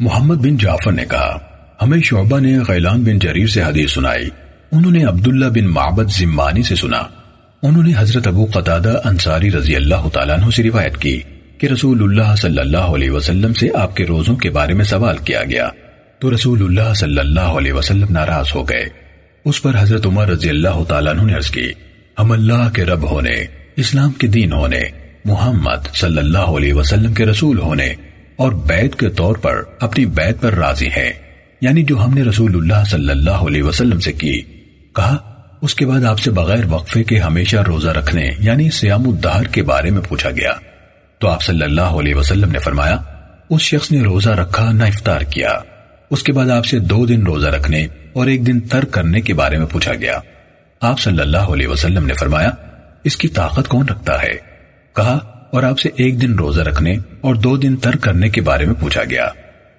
محمد بن جعفر نے کہا، ہمیں شعبہ نے غیلان بن جریر سے حدیث سنائی۔ انہوں نے عبداللہ بن معبد زمانی سے سنا۔ انہوں نے حضرت ابو قتادہ انصاری رضی اللہ تعالیٰ عنہ سے روایت کی کہ رسول اللہ صلی اللہ علیہ وسلم سے آپ کے روزوں کے بارے میں سوال کیا گیا۔ تو رسول اللہ صلی اللہ علیہ وسلم ناراض ہو گئے۔ اس پر حضرت عمر رضی اللہ تعالیٰ عنہ نے عرض کی، ہم اللہ کے رب ہونے، اسلام کے دین ہونے، محمد صلی اللہ علیہ وسلم کے رسول ہونے اور بیت کے طور پر اپنی بیت پر راضی ہیں۔ یعنی جو ہم نے رسول اللہ صلی اللہ علیہ وسلم سے کی۔ کہا، اس کے بعد آپ سے بغیر وقفے کے ہمیشہ روزہ رکھنے یعنی سیام الدہر کے بارے میں پوچھا گیا۔ تو آپ صلی اللہ علیہ وسلم نے فرمایا، اس شخص نے روزہ رکھا، نہ افطار کیا۔ اس کے بعد آپ سے دو دن روزہ رکھنے اور ایک دن ترک کرنے کے بارے میں پوچھا گیا۔ آپ صلی اللہ علیہ وسلم نے فرمایا، اس کی طاقت کون رکھتا ہے؟ کہا اور آپ سے ایک دن روزہ رکھنے اور دو دن ترک کرنے کے بارے میں پوچھا گیا۔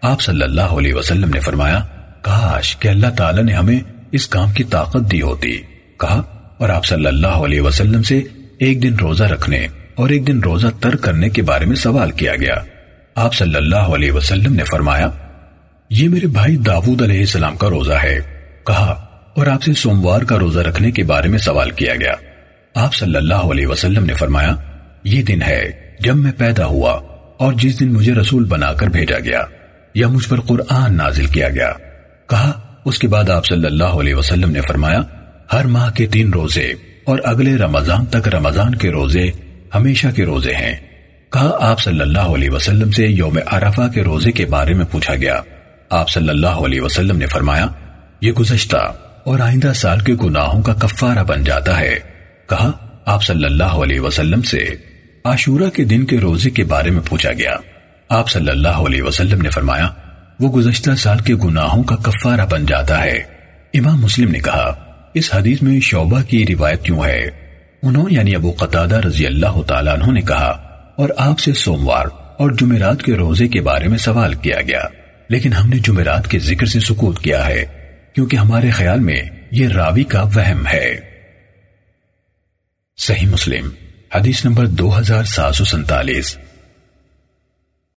آپ صلی اللہ علیہ وسلم نے فرمایا، کاش کہ اللہ تعالیٰ نے ہمیں اس کام کی طاقت دی ہوتی۔ کہا، اور آپ صلی اللہ علیہ وسلم سے ایک دن روزہ رکھنے اور ایک دن روزہ ترک کرنے کے بارے میں سوال کیا گیا۔ آپ صلی اللہ علیہ وسلم نے فرمایا، یہ میرے بھائی داود علیہ السلام کا روزہ ہے۔ کہا، اور آپ سے سوموار کا روزہ رکھنے کے بارے میں سوال کیا گیا۔ آپ صلی اللہ علیہ وسلم نے فرمایا یہ دن ہے جب میں پیدا ہوا اور جس دن مجھے رسول بنا کر بھیجا گیا، یا مجھ پر قرآن نازل کیا گیا۔ کہا، اس کے بعد آپ صلی اللہ علیہ وسلم نے فرمایا، ہر ماہ کے تین روزے اور اگلے رمضان تک رمضان کے روزے ہمیشہ کے روزے ہیں۔ کہا، آپ صلی اللہ علیہ وسلم سے یوم عرفہ کے روزے کے بارے میں پوچھا گیا۔ آپ صلی اللہ علیہ وسلم نے فرمایا، یہ گزشتہ اور آئندہ سال کے گناہوں کا کفارہ بن جاتا ہے۔ کہا، آپ صلی اللہ علیہ وسلم سے عاشورہ کے دن کے روزے کے بارے میں پوچھا گیا۔ آپ صلی اللہ علیہ وسلم نے فرمایا، وہ گزشتہ سال کے گناہوں کا کفارہ بن جاتا ہے۔ امام مسلم نے کہا، اس حدیث میں شعبہ کی روایت کیوں ہے؟ انہوں یعنی ابو قطادہ رضی اللہ تعالیٰ عنہ نے کہا، اور آپ سے سوموار اور جمعرات کے روزے کے بارے میں سوال کیا گیا۔ لیکن ہم نے جمعرات کے ذکر سے سکوت کیا ہے، کیونکہ ہمارے خیال میں یہ راوی کا وہم ہے۔ صحیح مسلم۔ حدیث نمبر دو ہزار سات سو سنتالیس۔